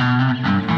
Música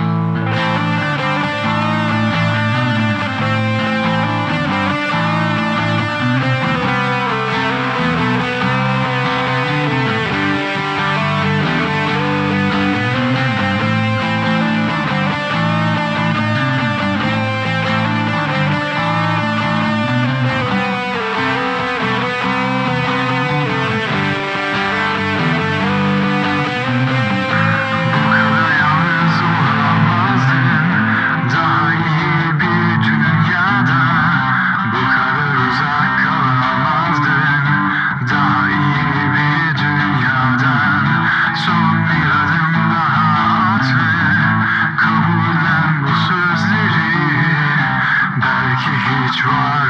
try.